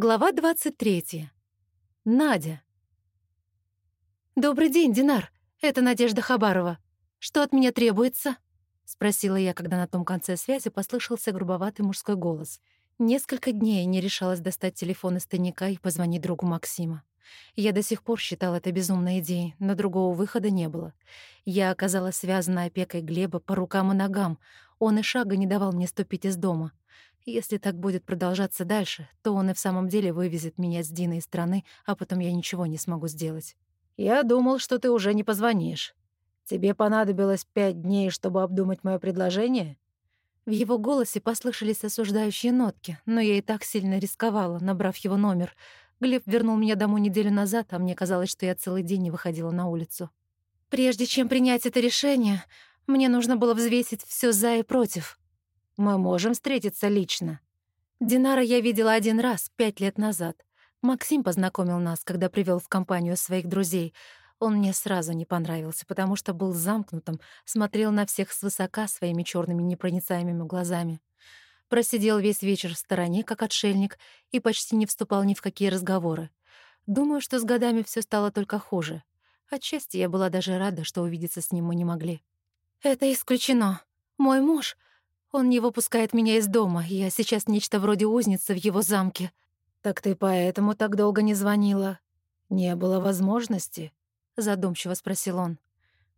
Глава 23. Надя. «Добрый день, Динар. Это Надежда Хабарова. Что от меня требуется?» — спросила я, когда на том конце связи послышался грубоватый мужской голос. Несколько дней не решалась достать телефон из тайника и позвонить другу Максима. Я до сих пор считала это безумной идеей, но другого выхода не было. Я оказалась связана опекой Глеба по рукам и ногам. Он и шага не давал мне ступить из дома. Если так будет продолжаться дальше, то он и в самом деле вывезет меня с Диной из страны, а потом я ничего не смогу сделать. «Я думал, что ты уже не позвонишь. Тебе понадобилось пять дней, чтобы обдумать мое предложение?» В его голосе послышались осуждающие нотки, но я и так сильно рисковала, набрав его номер. Глеб вернул меня домой неделю назад, а мне казалось, что я целый день не выходила на улицу. Прежде чем принять это решение, мне нужно было взвесить все за и против. Мы можем встретиться лично. Динара я видела один раз, пять лет назад. Максим познакомил нас, когда привел в компанию своих друзей. Он мне сразу не понравился, потому что был замкнутым, смотрел на всех свысока своими черными непроницаемыми глазами. Просидел весь вечер в стороне, как отшельник, и почти не вступал ни в какие разговоры. Думаю, что с годами все стало только хуже. Отчасти я была даже рада, что увидеться с ним мы не могли. «Это исключено. Мой муж он не выпускает меня из дома, я сейчас нечто вроде узницы в его замке. Так ты поэтому так долго не звонила? Не было возможности? Задумчиво спросил он.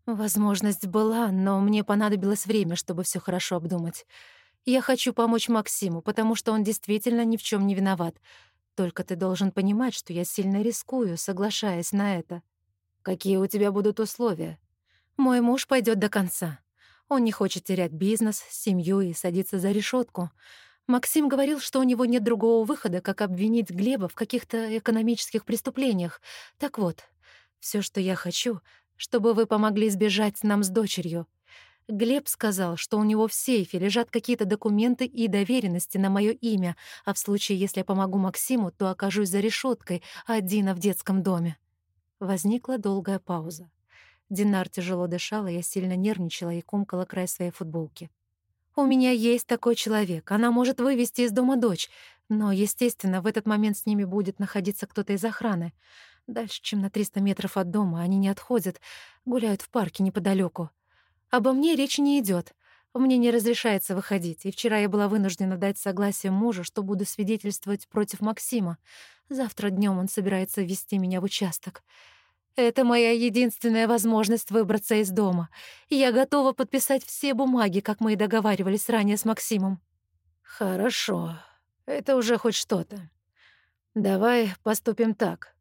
Возможность была, но мне понадобилось время, чтобы все хорошо обдумать. Я хочу помочь Максиму, потому что он действительно ни в чем не виноват. Только ты должен понимать, что я сильно рискую, соглашаясь на это. Какие у тебя будут условия? Мой муж пойдет до конца. Он не хочет терять бизнес, семью и садиться за решетку. Максим говорил, что у него нет другого выхода, как обвинить Глеба в каких-то экономических преступлениях. Так вот, все, что я хочу, чтобы вы помогли сбежать нам с дочерью. Глеб сказал, что у него в сейфе лежат какие-то документы и доверенности на мое имя, а в случае, если я помогу Максиму, то окажусь за решеткой, одина в детском доме. Возникла долгая пауза. Динар тяжело дышала, я сильно нервничала и комкала край своей футболки. «У меня есть такой человек. Она может вывести из дома дочь. Но, естественно, в этот момент с ними будет находиться кто-то из охраны. Дальше, чем на 300 метров от дома, они не отходят, гуляют в парке неподалеку. Обо мне речи не идет. Мне не разрешается выходить, и вчера я была вынуждена дать согласие мужу, что буду свидетельствовать против Максима. Завтра днем он собирается вести меня в участок. Это моя единственная возможность выбраться из дома. Я готова подписать все бумаги, как мы и договаривались ранее с Максимом. Хорошо. Это уже хоть что-то. Давай поступим так.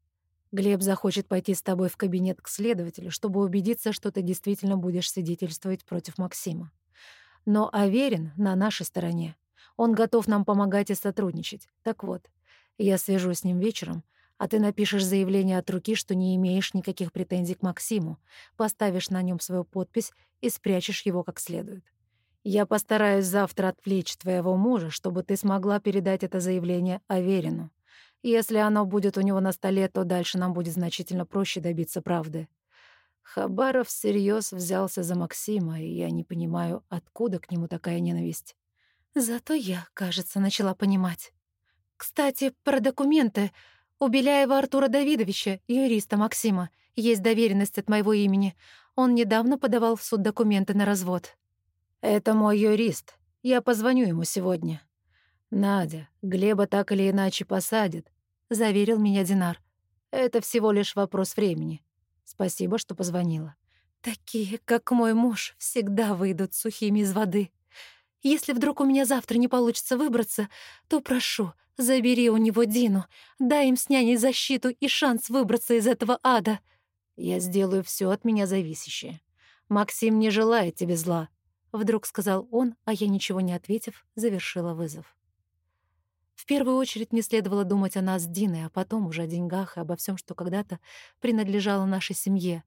Глеб захочет пойти с тобой в кабинет к следователю, чтобы убедиться, что ты действительно будешь свидетельствовать против Максима. Но Аверин на нашей стороне. Он готов нам помогать и сотрудничать. Так вот, я свяжусь с ним вечером — а ты напишешь заявление от руки, что не имеешь никаких претензий к Максиму, поставишь на нем свою подпись и спрячешь его как следует. Я постараюсь завтра отвлечь твоего мужа, чтобы ты смогла передать это заявление Аверину. Если оно будет у него на столе, то дальше нам будет значительно проще добиться правды. Хабаров всерьез взялся за Максима, и я не понимаю, откуда к нему такая ненависть. Зато я, кажется, начала понимать. Кстати, про документы. У Беляева Артура Давидовича, юриста Максима, есть доверенность от моего имени. Он недавно подавал в суд документы на развод. Это мой юрист. Я позвоню ему сегодня. Надя, Глеба так или иначе посадят, заверил меня Динар. Это всего лишь вопрос времени. Спасибо, что позвонила. Такие, как мой муж, всегда выйдут сухими из воды. Если вдруг у меня завтра не получится выбраться, то прошу, Забери у него Дину, дай им с няней защиту и шанс выбраться из этого ада. Я сделаю все от меня зависящее. Максим не желает тебе зла, вдруг сказал он, а я ничего не ответив, завершила вызов. В первую очередь мне следовало думать о нас с Диной, а потом уже о деньгах и обо всем, что когда-то принадлежало нашей семье.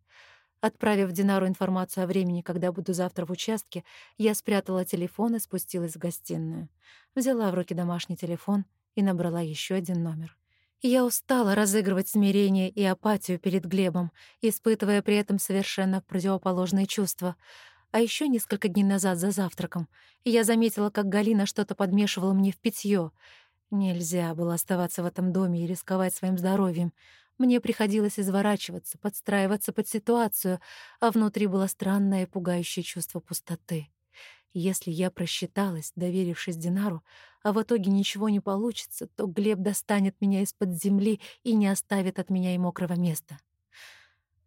Отправив Динару информацию о времени, когда буду завтра в участке, я спрятала телефон и спустилась в гостиную. Взяла в руки домашний телефон — и набрала еще один номер. Я устала разыгрывать смирение и апатию перед Глебом, испытывая при этом совершенно противоположные чувства. А еще несколько дней назад за завтраком я заметила, как Галина что-то подмешивала мне в питье. Нельзя было оставаться в этом доме и рисковать своим здоровьем. Мне приходилось изворачиваться, подстраиваться под ситуацию, а внутри было странное и пугающее чувство пустоты. Если я просчиталась, доверившись Динару, а в итоге ничего не получится, то Глеб достанет меня из-под земли и не оставит от меня и мокрого места.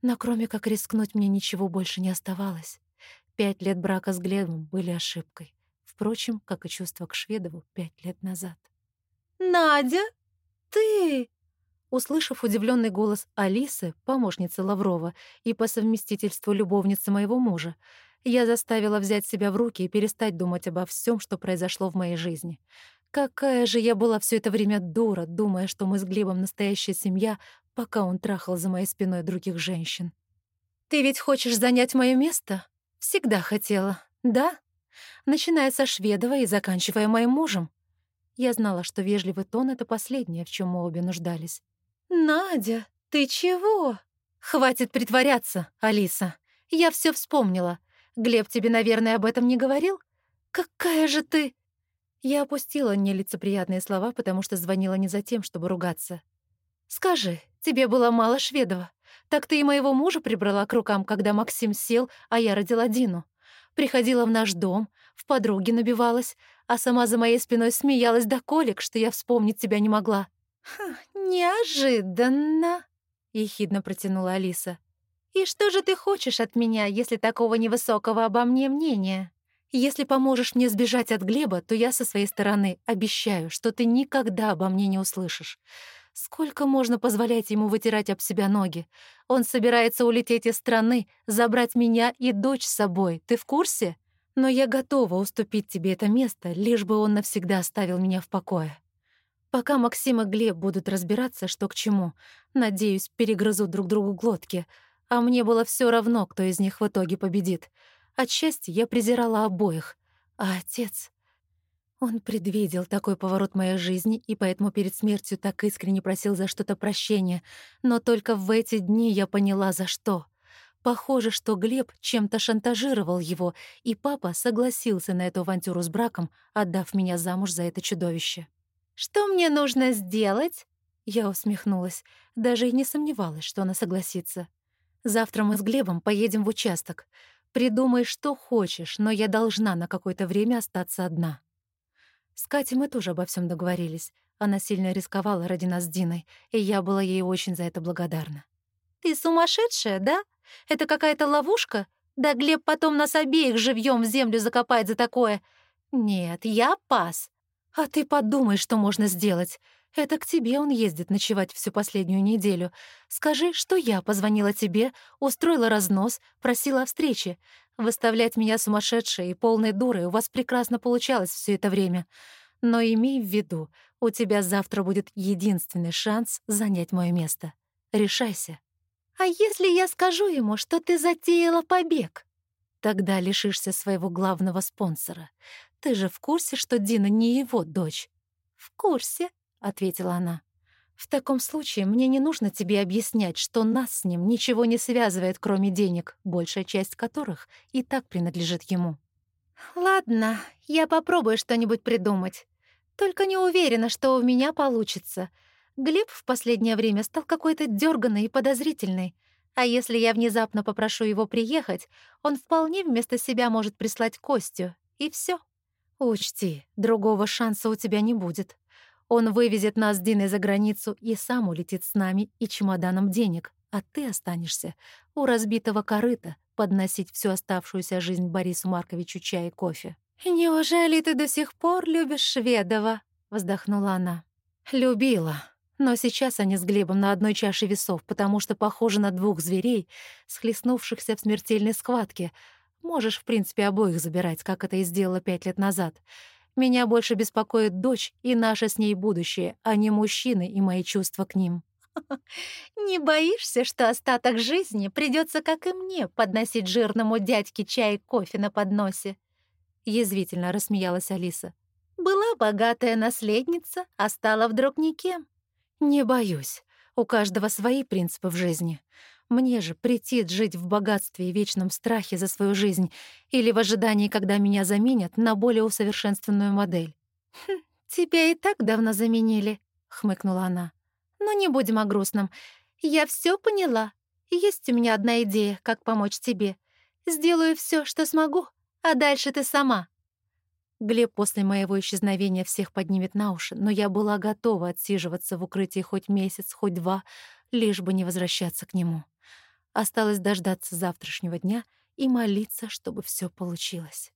Но кроме как рискнуть, мне ничего больше не оставалось. Пять лет брака с Глебом были ошибкой. Впрочем, как и чувство к Шведову пять лет назад. «Надя, ты...» Услышав удивленный голос Алисы, помощницы Лаврова и по совместительству любовницы моего мужа, я заставила взять себя в руки и перестать думать обо всем, что произошло в моей жизни. Какая же я была все это время дура, думая, что мы с Глебом настоящая семья, пока он трахал за моей спиной других женщин. «Ты ведь хочешь занять мое место?» «Всегда хотела, да?» Начиная со Шведова и заканчивая моим мужем. Я знала, что вежливый тон — это последнее, в чем мы обе нуждались. «Надя, ты чего?» «Хватит притворяться, Алиса. Я все вспомнила. Глеб тебе, наверное, об этом не говорил? Какая же ты...» Я опустила нелицеприятные слова, потому что звонила не за тем, чтобы ругаться. «Скажи, тебе было мало Шведова? Так ты и моего мужа прибрала к рукам, когда Максим сел, а я родила Дину. Приходила в наш дом, в подруги набивалась, а сама за моей спиной смеялась до колик, что я вспомнить тебя не могла. «Неожиданно», — ехидно протянула Алиса. «И что же ты хочешь от меня, если такого невысокого обо мне мнения?» «Если поможешь мне сбежать от Глеба, то я со своей стороны обещаю, что ты никогда обо мне не услышишь. Сколько можно позволять ему вытирать об себя ноги? Он собирается улететь из страны, забрать меня и дочь с собой. Ты в курсе? Но я готова уступить тебе это место, лишь бы он навсегда оставил меня в покое. Пока Максим и Глеб будут разбираться, что к чему, надеюсь, перегрызут друг другу глотки, а мне было все равно, кто из них в итоге победит. От счастья я презирала обоих, а отец... Он предвидел такой поворот моей жизни и поэтому перед смертью так искренне просил за что-то прощения, но только в эти дни я поняла, за что. Похоже, что Глеб чем-то шантажировал его, и папа согласился на эту авантюру с браком, отдав меня замуж за это чудовище. «Что мне нужно сделать?» Я усмехнулась, даже и не сомневалась, что она согласится. «Завтра мы с Глебом поедем в участок. Придумай, что хочешь, но я должна на какое-то время остаться одна». С Катей мы тоже обо всем договорились. Она сильно рисковала ради нас с Диной, и я была ей очень за это благодарна. «Ты сумасшедшая, да? Это какая-то ловушка? Да Глеб потом нас обеих живьем в землю закопает за такое. Нет, я пас. «А ты подумай, что можно сделать. Это к тебе он ездит ночевать всю последнюю неделю. Скажи, что я позвонила тебе, устроила разнос, просила о встрече. Выставлять меня сумасшедшей и полной дурой у вас прекрасно получалось все это время. Но имей в виду, у тебя завтра будет единственный шанс занять мое место. Решайся». «А если я скажу ему, что ты затеяла побег?» Тогда лишишься своего главного спонсора. Ты же в курсе, что Дина не его дочь?» «В курсе», — ответила она. «В таком случае мне не нужно тебе объяснять, что нас с ним ничего не связывает, кроме денег, большая часть которых и так принадлежит ему». «Ладно, я попробую что-нибудь придумать. Только не уверена, что у меня получится. Глеб в последнее время стал какой-то дерганный и подозрительный. А если я внезапно попрошу его приехать, он вполне вместо себя может прислать Костю, и все. Учти, другого шанса у тебя не будет. Он вывезет нас с Диной за границу и сам улетит с нами и чемоданом денег, а ты останешься у разбитого корыта подносить всю оставшуюся жизнь Борису Марковичу чай и кофе. «Неужели ты до сих пор любишь Шведова?» — вздохнула она. «Любила. Но сейчас они с Глебом на одной чаше весов, потому что похожи на двух зверей, схлестнувшихся в смертельной схватке, Можешь, в принципе, обоих забирать, как это и сделала пять лет назад. Меня больше беспокоит дочь и наше с ней будущее, а не мужчины и мои чувства к ним. «Не боишься, что остаток жизни придется, как и мне, подносить жирному дядьке чай и кофе на подносе?» Язвительно рассмеялась Алиса. «Была богатая наследница, а стала вдруг никем». «Не боюсь. У каждого свои принципы в жизни. Мне же претит жить в богатстве и вечном страхе за свою жизнь или в ожидании, когда меня заменят на более усовершенствованную модель. Хм, «Тебя и так давно заменили», — хмыкнула она. «Но не будем о грустном. Я все поняла. Есть у меня одна идея, как помочь тебе. Сделаю все, что смогу, а дальше ты сама». Глеб после моего исчезновения всех поднимет на уши, но я была готова отсиживаться в укрытии хоть месяц, хоть два, лишь бы не возвращаться к нему. Осталось дождаться завтрашнего дня и молиться, чтобы все получилось.